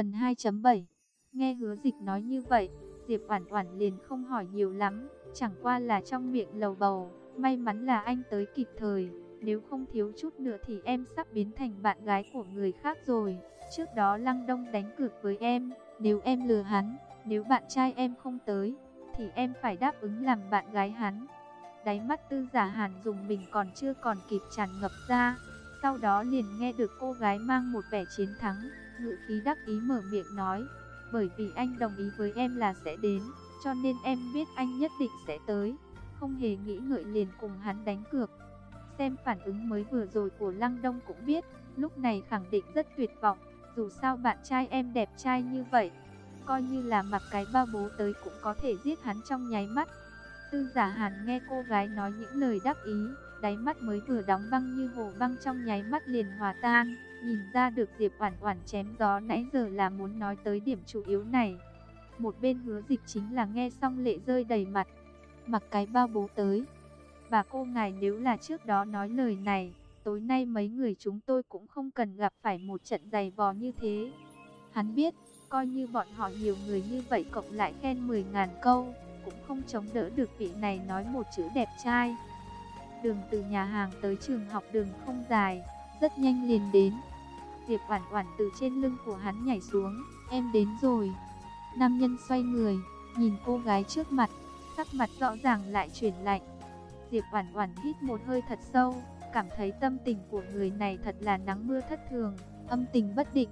Phần 2.7 Nghe hứa dịch nói như vậy, Diệp Oản Oản liền không hỏi nhiều lắm, chẳng qua là trong miệng lầu bầu, may mắn là anh tới kịp thời, nếu không thiếu chút nữa thì em sắp biến thành bạn gái của người khác rồi. Trước đó Lăng Đông đánh cược với em, nếu em lừa hắn, nếu bạn trai em không tới, thì em phải đáp ứng làm bạn gái hắn. Đáy mắt tư giả hàn dùng mình còn chưa còn kịp tràn ngập ra, sau đó liền nghe được cô gái mang một vẻ chiến thắng, ngữ khí đắc ý mở miệng nói, bởi vì anh đồng ý với em là sẽ đến, cho nên em biết anh nhất định sẽ tới, không hề nghĩ ngợi liền cùng hắn đánh cược. Xem phản ứng mới vừa rồi của Lăng Đông cũng biết, lúc này khẳng định rất tuyệt vọng, dù sao bạn trai em đẹp trai như vậy, coi như là mặc cái bao bố tới cũng có thể giết hắn trong nháy mắt. Tư giả hàn nghe cô gái nói những lời đắc ý, đáy mắt mới vừa đóng băng như hồ băng trong nháy mắt liền hòa tan, nhìn ra được Diệp Oản Oản chém gió nãy giờ là muốn nói tới điểm chủ yếu này. Một bên hứa dịch chính là nghe xong lệ rơi đầy mặt, mặc cái bao bố tới. Bà cô ngài nếu là trước đó nói lời này, tối nay mấy người chúng tôi cũng không cần gặp phải một trận dày vò như thế. Hắn biết, coi như bọn họ nhiều người như vậy cộng lại khen 10.000 câu, cũng không chống đỡ được vị này nói một chữ đẹp trai. Đường từ nhà hàng tới trường học đường không dài, rất nhanh liền đến. Diệp Oản Oản từ trên lưng của hắn nhảy xuống, "Em đến rồi." Nam nhân xoay người, nhìn cô gái trước mặt, sắc mặt rõ ràng lại chuyển lạnh. Diệp Oản Oản hít một hơi thật sâu, cảm thấy tâm tình của người này thật là nắng mưa thất thường, âm tình bất định.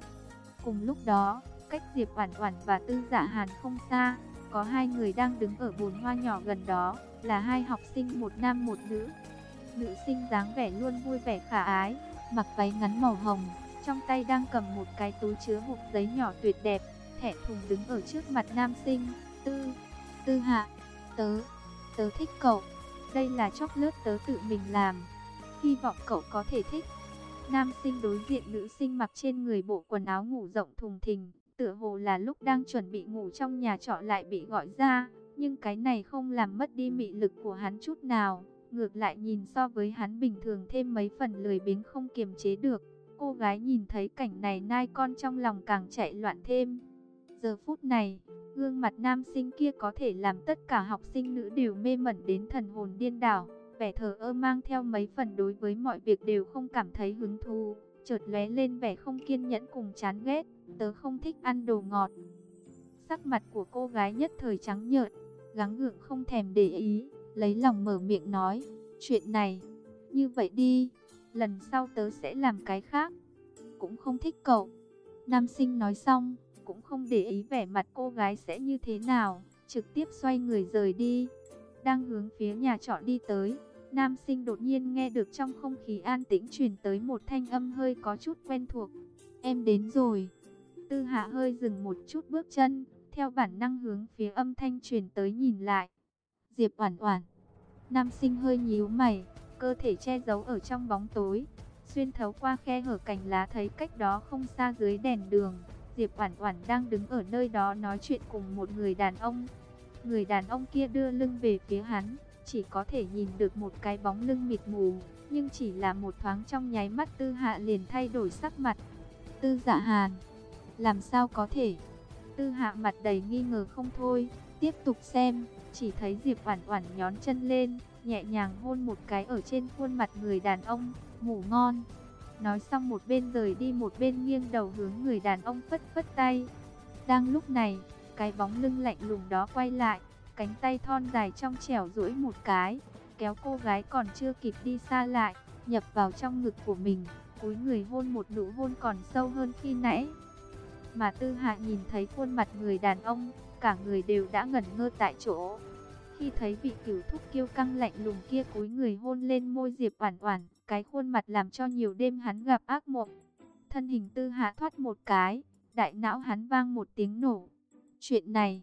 Cùng lúc đó, cách Diệp Oản Oản và Tư Dạ Hàn không xa, có hai người đang đứng ở bồn hoa nhỏ gần đó, là hai học sinh một nam một nữ. Nữ sinh dáng vẻ luôn vui vẻ khả ái, mặc váy ngắn màu hồng, trong tay đang cầm một cái túi chứa hộp giấy nhỏ tuyệt đẹp, thẻ thùng đứng ở trước mặt nam sinh, "Tư, Tư Hạ, tớ, tớ thích cậu. Đây là chocolate tớ tự mình làm, hy vọng cậu có thể thích." Nam sinh đối diện nữ sinh mặc trên người bộ quần áo ngủ rộng thùng thình, tựa hồ là lúc đang chuẩn bị ngủ trong nhà trọ lại bị gọi ra, nhưng cái này không làm mất đi mị lực của hắn chút nào, ngược lại nhìn so với hắn bình thường thêm mấy phần lười biếng không kiềm chế được. Cô gái nhìn thấy cảnh này nai con trong lòng càng chạy loạn thêm. Giờ phút này, gương mặt nam sinh kia có thể làm tất cả học sinh nữ đều mê mẩn đến thần hồn điên đảo, vẻ thờ ơ mang theo mấy phần đối với mọi việc đều không cảm thấy hứng thú, chợt lóe lên vẻ không kiên nhẫn cùng chán ghét, tớ không thích ăn đồ ngọt. Sắc mặt của cô gái nhất thời trắng nhợt, gắng gượng không thèm để ý, lấy lòng mở miệng nói, chuyện này, như vậy đi, lần sau tớ sẽ làm cái khác, cũng không thích cậu. Nam sinh nói xong, cũng không để ý vẻ mặt cô gái sẽ như thế nào, trực tiếp xoay người rời đi, đang hướng phía nhà trọ đi tới. Nam sinh đột nhiên nghe được trong không khí an tĩnh truyền tới một thanh âm hơi có chút quen thuộc. Em đến rồi. Tư hạ hơi dừng một chút bước chân, theo bản năng hướng phía âm thanh truyền tới nhìn lại. Diệp Oản Oản. Nam sinh hơi nhíu mày, cơ thể che giấu ở trong bóng tối, xuyên thấu qua khe hở cành lá thấy cách đó không xa dưới đèn đường, Diệp Oản Oản đang đứng ở nơi đó nói chuyện cùng một người đàn ông. Người đàn ông kia đưa lưng về phía hắn, chỉ có thể nhìn được một cái bóng lưng mịt mù, nhưng chỉ là một thoáng trong nháy mắt Tư Hạ liền thay đổi sắc mặt. Tư Dạ Hàn, làm sao có thể? Tư Hạ mặt đầy nghi ngờ không thôi, tiếp tục xem, chỉ thấy Diệp Oản Oản nhón chân lên, nhẹ nhàng hôn một cái ở trên khuôn mặt người đàn ông, ngủ ngon. Nói xong một bên rời đi một bên nghiêng đầu hướng người đàn ông phất phất tay. Đang lúc này, cái bóng lưng lạnh lùng đó quay lại, cánh tay thon dài trong trẻo duỗi một cái, kéo cô gái còn chưa kịp đi xa lại, nhập vào trong ngực của mình, cúi người hôn một nụ hôn còn sâu hơn khi nãy. Mà Tư Hạ nhìn thấy khuôn mặt người đàn ông, cả người đều đã ngẩn ngơ tại chỗ. Khi thấy vị cửu thúc kiêu căng lạnh lùng kia cúi người hôn lên môi Diệp Oản Oản, cái khuôn mặt làm cho nhiều đêm hắn gặp ác mộng. Thân hình Tư Hạ thoát một cái, đại não hắn vang một tiếng nổ. Chuyện này,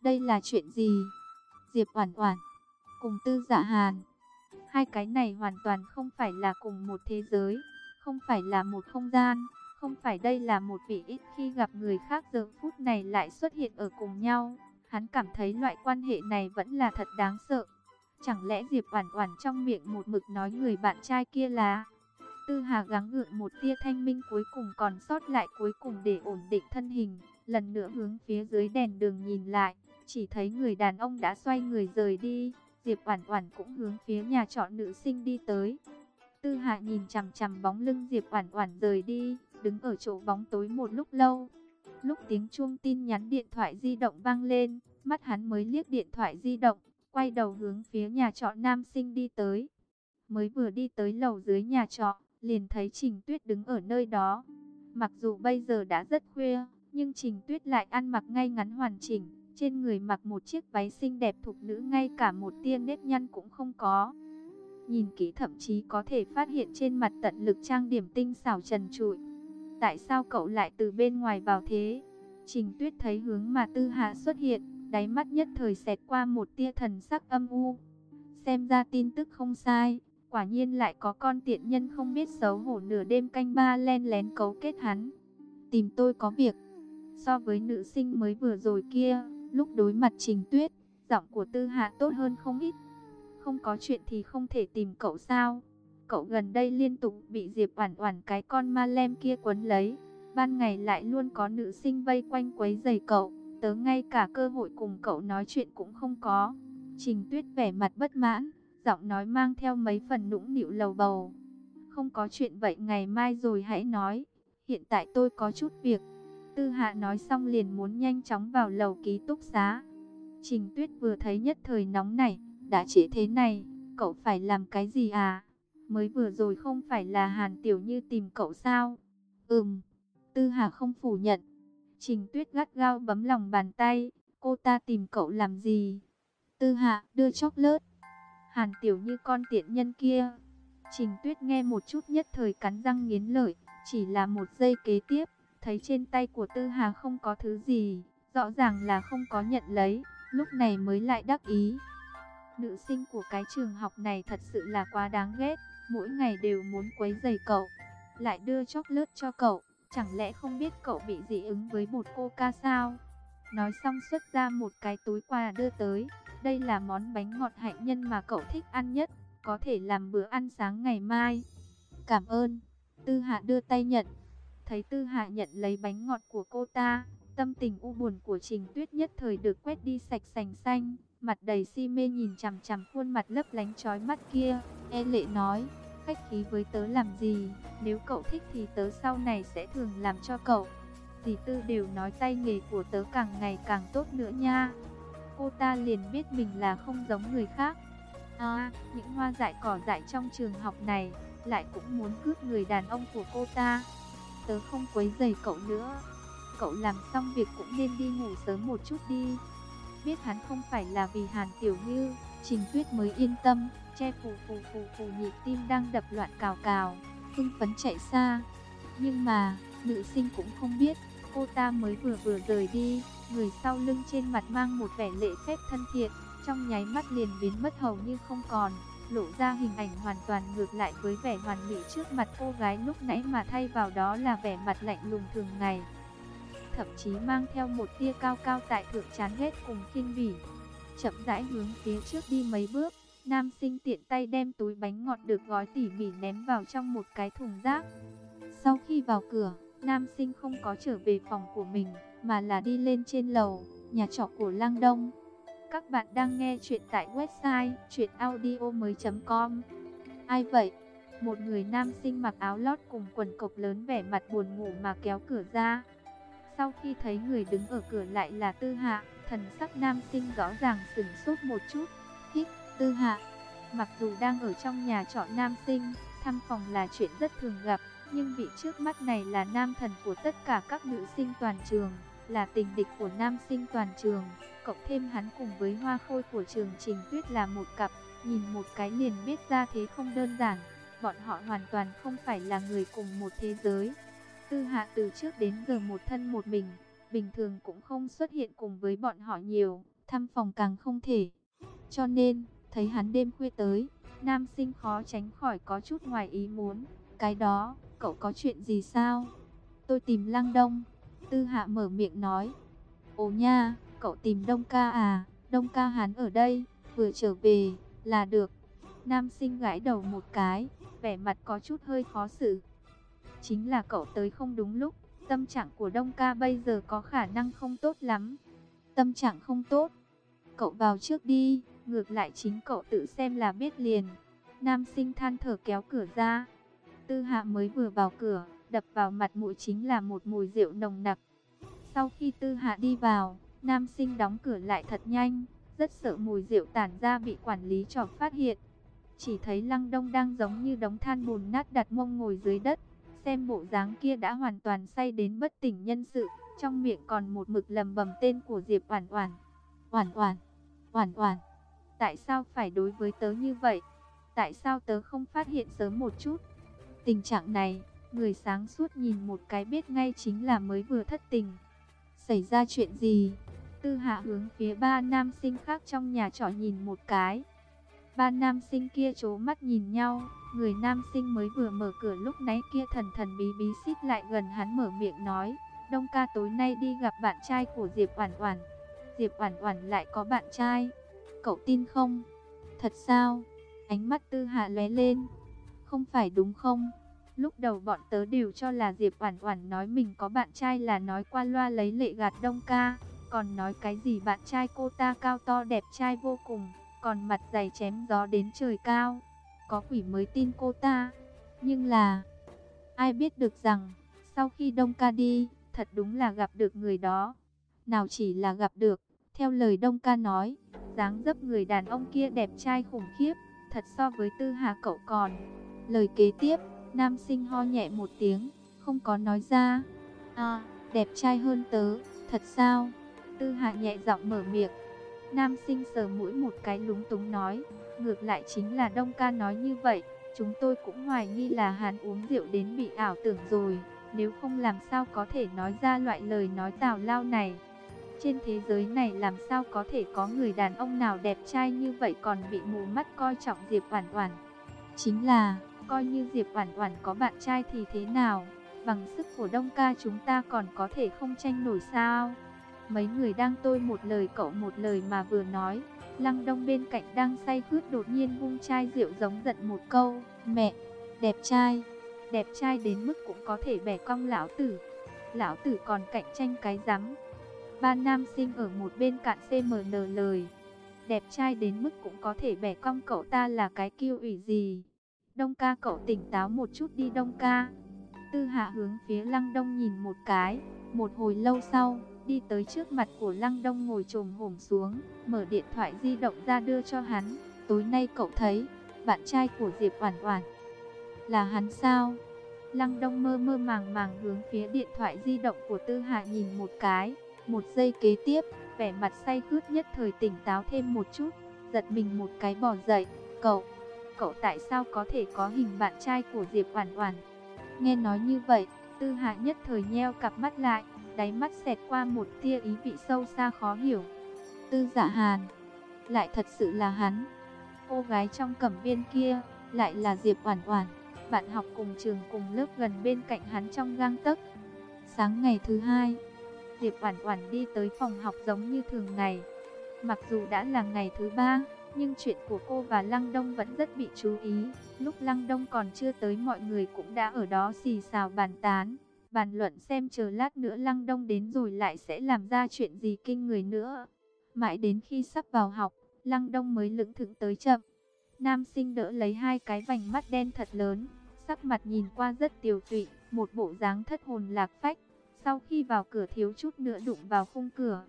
đây là chuyện gì? Diệp Oản Oản cùng Tư Dạ Hàn. Hai cái này hoàn toàn không phải là cùng một thế giới, không phải là một không gian, không phải đây là một vị ít khi gặp người khác giờ phút này lại xuất hiện ở cùng nhau. Hắn cảm thấy loại quan hệ này vẫn là thật đáng sợ. Chẳng lẽ Diệp Oản Oản trong miệng một mực nói người bạn trai kia là Tư Hà gắng gượng một tia thanh minh cuối cùng còn sót lại cuối cùng để ổn định thân hình, lần nữa hướng phía dưới đèn đường nhìn lại, chỉ thấy người đàn ông đã xoay người rời đi, Diệp Oản Oản cũng hướng phía nhà trọ nữ sinh đi tới. Tư Hạ nhìn chằm chằm bóng lưng Diệp Oản Oản rời đi, đứng ở chỗ bóng tối một lúc lâu. Lúc tiếng chuông tin nhắn điện thoại di động vang lên, mắt hắn mới liếc điện thoại di động, quay đầu hướng phía nhà trọ nam sinh đi tới. Mới vừa đi tới lầu dưới nhà trọ, liền thấy Trình Tuyết đứng ở nơi đó. Mặc dù bây giờ đã rất khuya, nhưng Trình Tuyết lại ăn mặc ngay ngắn hoàn chỉnh, trên người mặc một chiếc váy xinh đẹp thục nữ ngay cả một tia nếp nhăn cũng không có. Nhìn kỹ thậm chí có thể phát hiện trên mặt tận lực trang điểm tinh xảo trần trụi. Tại sao cậu lại từ bên ngoài vào thế? Trình Tuyết thấy hướng mà Tư Hạ xuất hiện, đáy mắt nhất thời xẹt qua một tia thần sắc âm u. Xem ra tin tức không sai, quả nhiên lại có con tiện nhân không biết xấu hổ nửa đêm canh ba len lén cấu kết hắn. Tìm tôi có việc. So với nữ sinh mới vừa rồi kia, lúc đối mặt Trình Tuyết, giọng của Tư Hạ tốt hơn không ít. Không có chuyện thì không thể tìm cậu sao? Cậu gần đây liên tục bị Diệp Oản Oản cái con ma lem kia quấn lấy, ban ngày lại luôn có nữ sinh vây quanh quấy rầy cậu, tớ ngay cả cơ hội cùng cậu nói chuyện cũng không có. Trình Tuyết vẻ mặt bất mãn, giọng nói mang theo mấy phần nũng nịu lầu bầu. Không có chuyện vậy ngày mai rồi hãy nói, hiện tại tôi có chút việc. Tư Hạ nói xong liền muốn nhanh chóng vào lầu ký túc xá. Trình Tuyết vừa thấy nhất thời nóng này, đã chế thế này, cậu phải làm cái gì à? Mới vừa rồi không phải là Hàn Tiểu Như tìm cậu sao? Ừm, Tư Hà không phủ nhận. Trình Tuyết gắt gao bấm lòng bàn tay, cô ta tìm cậu làm gì? Tư Hạ đưa chốc lớt. Hàn Tiểu Như con tiện nhân kia. Trình Tuyết nghe một chút nhất thời cắn răng nghiến lợi, chỉ là một giây kế tiếp, thấy trên tay của Tư Hà không có thứ gì, rõ ràng là không có nhận lấy, lúc này mới lại đắc ý. Nữ sinh của cái trường học này thật sự là quá đáng ghét, mỗi ngày đều muốn quấy giày cậu, lại đưa chốc cho cậu, chẳng lẽ không biết cậu bị dị ứng với bột coca sao? Nói xong xuất ra một cái túi quà đưa tới, đây là món bánh ngọt hạnh nhân mà cậu thích ăn nhất, có thể làm bữa ăn sáng ngày mai. Cảm ơn. Tư Hạ đưa tay nhận. Thấy Tư Hạ nhận lấy bánh ngọt của cô ta, tâm tình u buồn của Trình Tuyết nhất thời được quét đi sạch sành xanh, mặt đầy si mê nhìn chằm chằm khuôn mặt lấp lánh chói mắt kia, e lệ nói, khách khí với tớ làm gì, nếu cậu thích thì tớ sau này sẽ thường làm cho cậu. Dì Tư đều nói tay nghề của tớ càng ngày càng tốt nữa nha. Cô ta liền biết mình là không giống người khác. À, những hoa dại cỏ dại trong trường học này, lại cũng muốn cướp người đàn ông của cô ta. Tớ không quấy giày cậu nữa. Cậu làm xong việc cũng nên đi ngủ sớm một chút đi. Biết hắn không phải là vì Hàn Tiểu Như, Trình Tuyết mới yên tâm, che phù phù phù phù nhịp tim đang đập loạn cào cào, hưng phấn chạy xa. Nhưng mà, nữ sinh cũng không biết, cô ta mới vừa vừa rời đi, người sau lưng trên mặt mang một vẻ lệ phép thân thiện, trong nháy mắt liền biến mất hầu như không còn, lộ ra hình ảnh hoàn toàn ngược lại với vẻ hoàn mỹ trước mặt cô gái lúc nãy mà thay vào đó là vẻ mặt lạnh lùng thường ngày. Thậm chí mang theo một tia cao cao tại thượng chán ghét cùng khinh bỉ. Chậm rãi hướng phía trước đi mấy bước, nam sinh tiện tay đem túi bánh ngọt được gói tỉ mỉ ném vào trong một cái thùng rác. Sau khi vào cửa, nam sinh không có trở về phòng của mình, mà là đi lên trên lầu, nhà trọ của Lăng Đông. Các bạn đang nghe chuyện tại website chuyenaudio.com Ai vậy? Một người nam sinh mặc áo lót cùng quần cộc lớn vẻ mặt buồn ngủ mà kéo cửa ra. Sau khi thấy người đứng ở cửa lại là Tư Hạ, thần sắc nam sinh rõ ràng sửng sốt một chút. Hít, Tư Hạ, mặc dù đang ở trong nhà trọ nam sinh, thăm phòng là chuyện rất thường gặp, nhưng vị trước mắt này là nam thần của tất cả các nữ sinh toàn trường, là tình địch của nam sinh toàn trường, cộng thêm hắn cùng với hoa khôi của trường Trình Tuyết là một cặp, nhìn một cái liền biết ra thế không đơn giản, bọn họ hoàn toàn không phải là người cùng một thế giới. Tư Hạ từ trước đến giờ một thân một mình, bình thường cũng không xuất hiện cùng với bọn họ nhiều, thăm phòng càng không thể. Cho nên, thấy hắn đêm khuya tới, nam sinh khó tránh khỏi có chút ngoài ý muốn. Cái đó, cậu có chuyện gì sao? Tôi tìm Lăng Đông. Tư Hạ mở miệng nói. Ồ nha, cậu tìm Đông ca à? Đông ca hắn ở đây, vừa trở về, là được. Nam sinh gãi đầu một cái, vẻ mặt có chút hơi khó xử. Chính là cậu tới không đúng lúc, tâm trạng của Đông ca bây giờ có khả năng không tốt lắm. Tâm trạng không tốt, cậu vào trước đi, ngược lại chính cậu tự xem là biết liền. Nam sinh than thở kéo cửa ra. Tư hạ mới vừa vào cửa, đập vào mặt mũi chính là một mùi rượu nồng nặc. Sau khi tư hạ đi vào, nam sinh đóng cửa lại thật nhanh, rất sợ mùi rượu tản ra bị quản lý trò phát hiện. Chỉ thấy lăng đông đang giống như đống than bùn nát đặt mông ngồi dưới đất, xem bộ dáng kia đã hoàn toàn say đến bất tỉnh nhân sự, trong miệng còn một mực lầm bầm tên của Diệp Oản Oản. Oản Oản, Oản Oản, tại sao phải đối với tớ như vậy? Tại sao tớ không phát hiện sớm một chút? Tình trạng này, người sáng suốt nhìn một cái biết ngay chính là mới vừa thất tình. Xảy ra chuyện gì? Tư hạ hướng phía ba nam sinh khác trong nhà trọ nhìn một cái. Ba nam sinh kia chố mắt nhìn nhau, người nam sinh mới vừa mở cửa lúc nãy kia thần thần bí bí xít lại gần hắn mở miệng nói, Đông ca tối nay đi gặp bạn trai của Diệp Oản Oản. Diệp Oản Oản lại có bạn trai. Cậu tin không? Thật sao? Ánh mắt Tư Hạ lóe lên. Không phải đúng không? Lúc đầu bọn tớ đều cho là Diệp Oản Oản nói mình có bạn trai là nói qua loa lấy lệ gạt Đông ca, còn nói cái gì bạn trai cô ta cao to đẹp trai vô cùng, còn mặt dày chém gió đến trời cao. Có quỷ mới tin cô ta. Nhưng là ai biết được rằng sau khi Đông ca đi, thật đúng là gặp được người đó. Nào chỉ là gặp được, theo lời Đông ca nói, dáng dấp người đàn ông kia đẹp trai khủng khiếp, thật so với Tư Hà cậu còn. Lời kế tiếp, nam sinh ho nhẹ một tiếng, không có nói ra. À, đẹp trai hơn tớ, thật sao? Tư Hà nhẹ giọng mở miệng. Nam sinh sờ mũi một cái lúng túng nói, ngược lại chính là Đông ca nói như vậy, chúng tôi cũng hoài nghi là hắn uống rượu đến bị ảo tưởng rồi, nếu không làm sao có thể nói ra loại lời nói tào lao này. Trên thế giới này làm sao có thể có người đàn ông nào đẹp trai như vậy còn bị mù mắt coi trọng Diệp Oản Oản. Chính là, coi như Diệp Oản Oản có bạn trai thì thế nào, bằng sức của Đông ca chúng ta còn có thể không tranh nổi sao? Mấy người đang tôi một lời cậu một lời mà vừa nói, Lăng Đông bên cạnh đang say khướt đột nhiên vung chai rượu giống giận một câu, "Mẹ, đẹp trai, đẹp trai đến mức cũng có thể bẻ cong lão tử." Lão tử còn cạnh tranh cái rắm. Ba nam sinh ở một bên cạn CMN lời. Đẹp trai đến mức cũng có thể bẻ cong cậu ta là cái kiêu ủy gì. Đông ca cậu tỉnh táo một chút đi đông ca. Tư hạ hướng phía lăng đông nhìn một cái. Một hồi lâu sau, đi tới trước mặt của lăng đông ngồi trồm hổm xuống. Mở điện thoại di động ra đưa cho hắn. Tối nay cậu thấy, bạn trai của Diệp Oản Oản. Là hắn sao? Lăng Đông mơ mơ màng màng hướng phía điện thoại di động của Tư Hạ nhìn một cái. Một giây kế tiếp, vẻ mặt say khướt nhất thời tỉnh táo thêm một chút, giật mình một cái bỏ dậy. Cậu, cậu tại sao có thể có hình bạn trai của Diệp Oản Oản? Nghe nói như vậy, Tư Hạ nhất thời nheo cặp mắt lại, đáy mắt xẹt qua một tia ý vị sâu xa khó hiểu. Tư Dạ Hàn, lại thật sự là hắn. Cô gái trong cẩm viên kia, lại là Diệp Oản Oản, bạn học cùng trường cùng lớp gần bên cạnh hắn trong gang tấc. Sáng ngày thứ hai, Diệp Oản Oản đi tới phòng học giống như thường ngày. Mặc dù đã là ngày thứ ba, nhưng chuyện của cô và Lăng Đông vẫn rất bị chú ý. Lúc Lăng Đông còn chưa tới mọi người cũng đã ở đó xì xào bàn tán, bàn luận xem chờ lát nữa Lăng Đông đến rồi lại sẽ làm ra chuyện gì kinh người nữa. Mãi đến khi sắp vào học, Lăng Đông mới lững thững tới chậm. Nam sinh đỡ lấy hai cái vành mắt đen thật lớn, sắc mặt nhìn qua rất tiều tụy, một bộ dáng thất hồn lạc phách. Sau khi vào cửa thiếu chút nữa đụng vào khung cửa.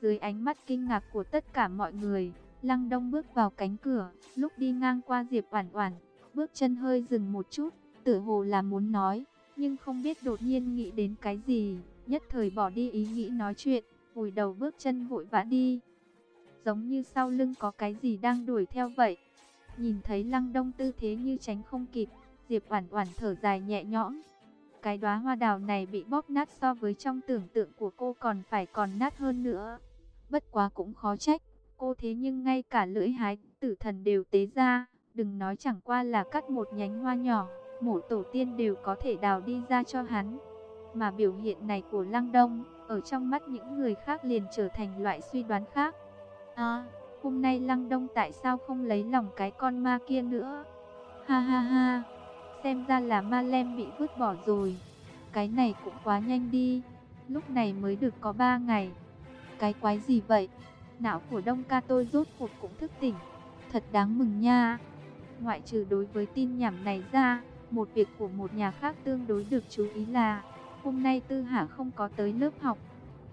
Dưới ánh mắt kinh ngạc của tất cả mọi người, Lăng Đông bước vào cánh cửa, lúc đi ngang qua Diệp Oản Oản, bước chân hơi dừng một chút, tựa hồ là muốn nói, nhưng không biết đột nhiên nghĩ đến cái gì, nhất thời bỏ đi ý nghĩ nói chuyện, vùi đầu bước chân vội vã đi. Giống như sau lưng có cái gì đang đuổi theo vậy. Nhìn thấy Lăng Đông tư thế như tránh không kịp, Diệp Oản Oản thở dài nhẹ nhõm, cái đóa hoa đào này bị bóp nát so với trong tưởng tượng của cô còn phải còn nát hơn nữa. Bất quá cũng khó trách, cô thế nhưng ngay cả lưỡi hái tử thần đều tế ra, đừng nói chẳng qua là cắt một nhánh hoa nhỏ, mổ tổ tiên đều có thể đào đi ra cho hắn. Mà biểu hiện này của Lăng Đông, ở trong mắt những người khác liền trở thành loại suy đoán khác. À, hôm nay Lăng Đông tại sao không lấy lòng cái con ma kia nữa? Ha ha ha, xem ra là ma lem bị vứt bỏ rồi. Cái này cũng quá nhanh đi, lúc này mới được có 3 ngày. Cái quái gì vậy? Não của Đông Ca tôi rốt cuộc cũng thức tỉnh, thật đáng mừng nha. Ngoại trừ đối với tin nhảm này ra, một việc của một nhà khác tương đối được chú ý là hôm nay Tư Hạ không có tới lớp học.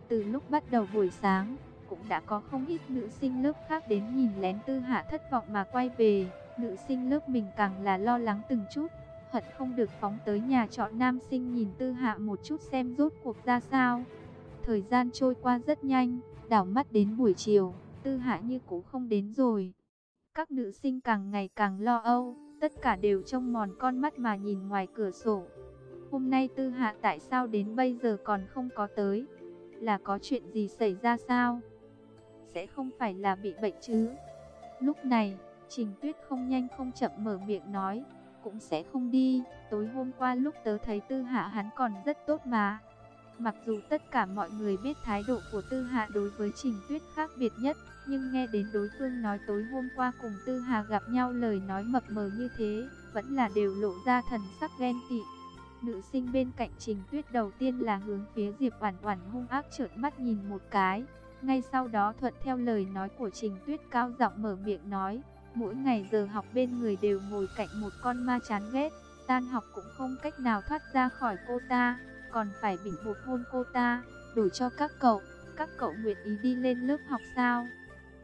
Từ lúc bắt đầu buổi sáng, cũng đã có không ít nữ sinh lớp khác đến nhìn lén Tư Hạ thất vọng mà quay về. Nữ sinh lớp mình càng là lo lắng từng chút, hận không được phóng tới nhà trọ nam sinh nhìn Tư Hạ một chút xem rốt cuộc ra sao. Thời gian trôi qua rất nhanh, đảo mắt đến buổi chiều, Tư Hạ như cũ không đến rồi. Các nữ sinh càng ngày càng lo âu, tất cả đều trông mòn con mắt mà nhìn ngoài cửa sổ. Hôm nay Tư Hạ tại sao đến bây giờ còn không có tới? Là có chuyện gì xảy ra sao? Sẽ không phải là bị bệnh chứ? Lúc này, Trình Tuyết không nhanh không chậm mở miệng nói, cũng sẽ không đi. Tối hôm qua lúc tớ thấy Tư Hạ hắn còn rất tốt mà. Mặc dù tất cả mọi người biết thái độ của Tư Hạ đối với Trình Tuyết khác biệt nhất, nhưng nghe đến đối phương nói tối hôm qua cùng Tư Hà gặp nhau lời nói mập mờ như thế, vẫn là đều lộ ra thần sắc ghen tị. Nữ sinh bên cạnh Trình Tuyết đầu tiên là hướng phía Diệp Oản Oản hung ác trợn mắt nhìn một cái, ngay sau đó thuận theo lời nói của Trình Tuyết cao giọng mở miệng nói, mỗi ngày giờ học bên người đều ngồi cạnh một con ma chán ghét, tan học cũng không cách nào thoát ra khỏi cô ta, còn phải bị buộc hôn cô ta, đổi cho các cậu, các cậu nguyện ý đi lên lớp học sao?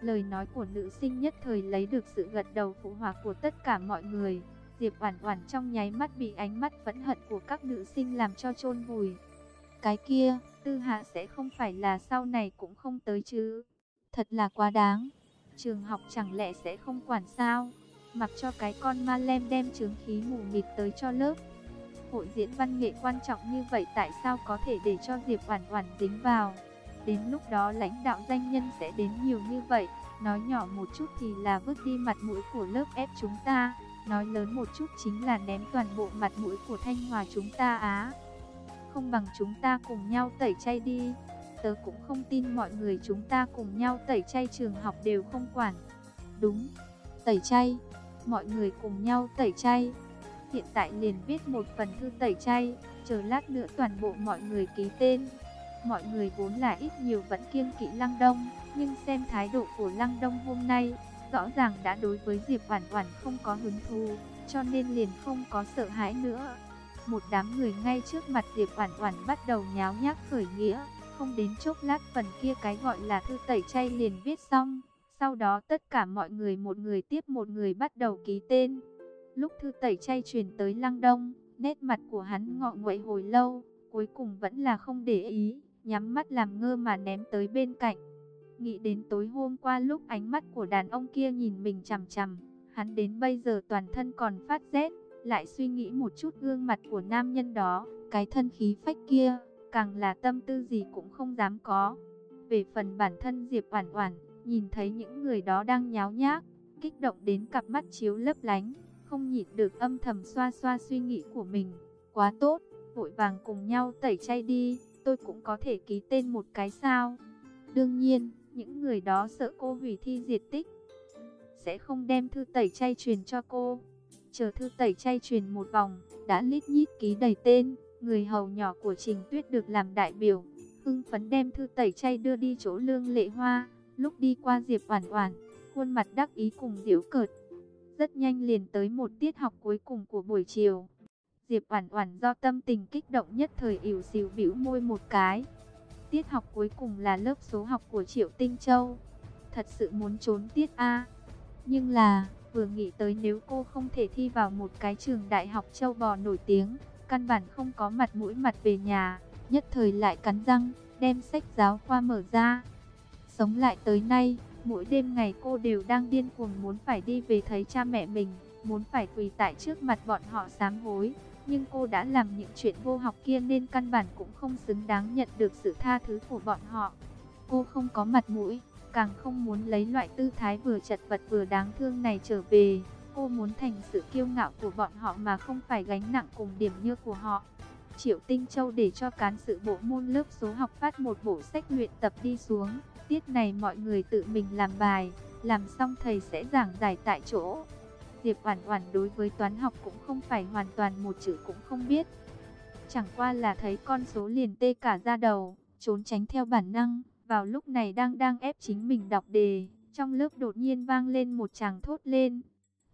Lời nói của nữ sinh nhất thời lấy được sự gật đầu phụ hòa của tất cả mọi người. Diệp Oản Oản trong nháy mắt bị ánh mắt phẫn hận của các nữ sinh làm cho chôn vùi. Cái kia, Tư Hạ sẽ không phải là sau này cũng không tới chứ? Thật là quá đáng. Trường học chẳng lẽ sẽ không quản sao? Mặc cho cái con ma lem đem chứng khí mù mịt tới cho lớp. Hội diễn văn nghệ quan trọng như vậy tại sao có thể để cho Diệp Oản Oản dính vào? Đến lúc đó lãnh đạo danh nhân sẽ đến nhiều như vậy, nói nhỏ một chút thì là vứt đi mặt mũi của lớp ép chúng ta, nói lớn một chút chính là ném toàn bộ mặt mũi của Thanh Hòa chúng ta á. Không bằng chúng ta cùng nhau tẩy chay đi. Tớ cũng không tin mọi người chúng ta cùng nhau tẩy chay trường học đều không quản. Đúng, tẩy chay, mọi người cùng nhau tẩy chay. Hiện tại liền viết một phần thư tẩy chay, chờ lát nữa toàn bộ mọi người ký tên. Mọi người vốn là ít nhiều vẫn kiêng kỵ Lăng Đông, nhưng xem thái độ của Lăng Đông hôm nay, rõ ràng đã đối với Diệp Oản Oản không có hứng thú, cho nên liền không có sợ hãi nữa. Một đám người ngay trước mặt Diệp Oản Oản bắt đầu nháo nhác khởi nghĩa, không đến chốc lát phần kia cái gọi là thư tẩy chay liền viết xong, sau đó tất cả mọi người một người tiếp một người bắt đầu ký tên. Lúc thư tẩy chay truyền tới Lăng Đông, nét mặt của hắn ngọ nguậy hồi lâu, cuối cùng vẫn là không để ý, nhắm mắt làm ngơ mà ném tới bên cạnh. Nghĩ đến tối hôm qua lúc ánh mắt của đàn ông kia nhìn mình chằm chằm, hắn đến bây giờ toàn thân còn phát rét, lại suy nghĩ một chút gương mặt của nam nhân đó, cái thân khí phách kia, càng là tâm tư gì cũng không dám có. Về phần bản thân Diệp Oản Oản, nhìn thấy những người đó đang nháo nhác, kích động đến cặp mắt chiếu lấp lánh, không nhịn được âm thầm xoa xoa suy nghĩ của mình. Quá tốt, vội vàng cùng nhau tẩy chay đi tôi cũng có thể ký tên một cái sao. Đương nhiên, những người đó sợ cô hủy thi diệt tích. Sẽ không đem thư tẩy chay truyền cho cô. Chờ thư tẩy chay truyền một vòng, đã lít nhít ký đầy tên. Người hầu nhỏ của Trình Tuyết được làm đại biểu. Hưng phấn đem thư tẩy chay đưa đi chỗ lương lệ hoa. Lúc đi qua Diệp Oản Oản, khuôn mặt đắc ý cùng giễu cợt. Rất nhanh liền tới một tiết học cuối cùng của buổi chiều. Diệp Oản Oản do tâm tình kích động nhất thời ỉu xìu bĩu môi một cái. Tiết học cuối cùng là lớp số học của Triệu Tinh Châu. Thật sự muốn trốn tiết a. Nhưng là, vừa nghĩ tới nếu cô không thể thi vào một cái trường đại học châu bò nổi tiếng, căn bản không có mặt mũi mặt về nhà, nhất thời lại cắn răng, đem sách giáo khoa mở ra. Sống lại tới nay, mỗi đêm ngày cô đều đang điên cuồng muốn phải đi về thấy cha mẹ mình, muốn phải quỳ tại trước mặt bọn họ sám hối, nhưng cô đã làm những chuyện vô học kia nên căn bản cũng không xứng đáng nhận được sự tha thứ của bọn họ. Cô không có mặt mũi, càng không muốn lấy loại tư thái vừa chật vật vừa đáng thương này trở về. Cô muốn thành sự kiêu ngạo của bọn họ mà không phải gánh nặng cùng điểm như của họ. Triệu Tinh Châu để cho cán sự bộ môn lớp số học phát một bộ sách luyện tập đi xuống. Tiết này mọi người tự mình làm bài, làm xong thầy sẽ giảng giải tại chỗ. Diệp Oản Oản đối với toán học cũng không phải hoàn toàn một chữ cũng không biết. Chẳng qua là thấy con số liền tê cả da đầu, trốn tránh theo bản năng, vào lúc này đang đang ép chính mình đọc đề, trong lớp đột nhiên vang lên một tràng thốt lên.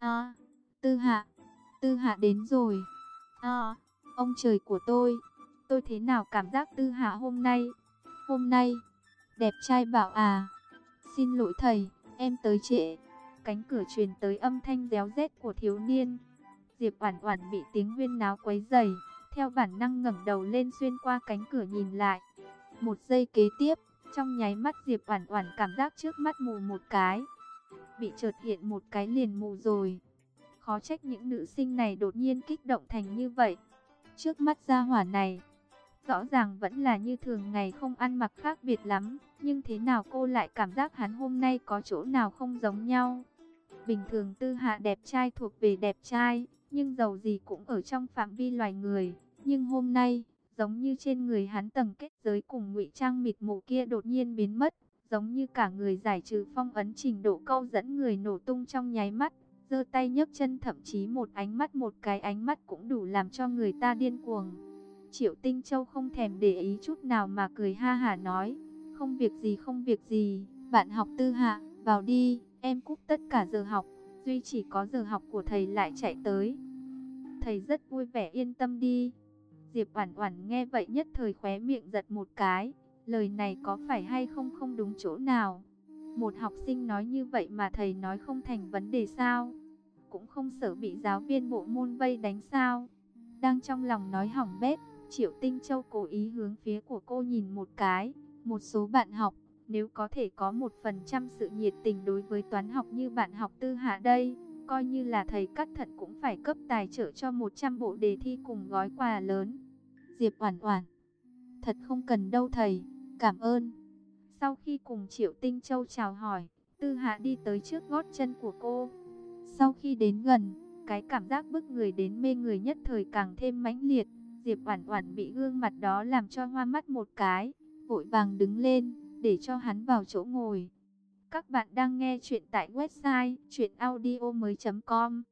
À, Tư Hạ, Tư Hạ đến rồi." À, ông trời của tôi, tôi thế nào cảm giác Tư Hạ hôm nay, hôm nay đẹp trai bảo à, xin lỗi thầy, em tới trễ." Cánh cửa truyền tới âm thanh réo rét của thiếu niên. Diệp Oản Oản bị tiếng huyên náo quấy rầy, theo bản năng ngẩng đầu lên xuyên qua cánh cửa nhìn lại. Một giây kế tiếp, trong nháy mắt Diệp Oản Oản cảm giác trước mắt mù một cái. Bị chợt hiện một cái liền mù rồi. Khó trách những nữ sinh này đột nhiên kích động thành như vậy. Trước mắt gia hỏa này, rõ ràng vẫn là như thường ngày không ăn mặc khác biệt lắm, nhưng thế nào cô lại cảm giác hắn hôm nay có chỗ nào không giống nhau? Bình thường tư hạ đẹp trai thuộc về đẹp trai, nhưng giàu gì cũng ở trong phạm vi loài người. Nhưng hôm nay, giống như trên người hắn tầng kết giới cùng ngụy trang mịt mù kia đột nhiên biến mất, giống như cả người giải trừ phong ấn trình độ câu dẫn người nổ tung trong nháy mắt, giơ tay nhấc chân thậm chí một ánh mắt một cái ánh mắt cũng đủ làm cho người ta điên cuồng. Triệu Tinh Châu không thèm để ý chút nào mà cười ha hả nói, không việc gì không việc gì, bạn học tư hạ, vào đi. Em cúp tất cả giờ học, duy chỉ có giờ học của thầy lại chạy tới. Thầy rất vui vẻ yên tâm đi. Diệp Oản Oản nghe vậy nhất thời khóe miệng giật một cái, lời này có phải hay không không đúng chỗ nào. Một học sinh nói như vậy mà thầy nói không thành vấn đề sao? Cũng không sợ bị giáo viên bộ môn vây đánh sao? Đang trong lòng nói hỏng bét, Triệu Tinh Châu cố ý hướng phía của cô nhìn một cái, một số bạn học nếu có thể có một phần trăm sự nhiệt tình đối với toán học như bạn học tư hạ đây, coi như là thầy cắt thận cũng phải cấp tài trợ cho 100 bộ đề thi cùng gói quà lớn. Diệp Oản Oản, thật không cần đâu thầy, cảm ơn. Sau khi cùng Triệu Tinh Châu chào hỏi, Tư Hạ đi tới trước gót chân của cô. Sau khi đến gần, cái cảm giác bức người đến mê người nhất thời càng thêm mãnh liệt. Diệp Oản Oản bị gương mặt đó làm cho hoa mắt một cái, vội vàng đứng lên để cho hắn vào chỗ ngồi. Các bạn đang nghe chuyện tại website chuyenaudio.com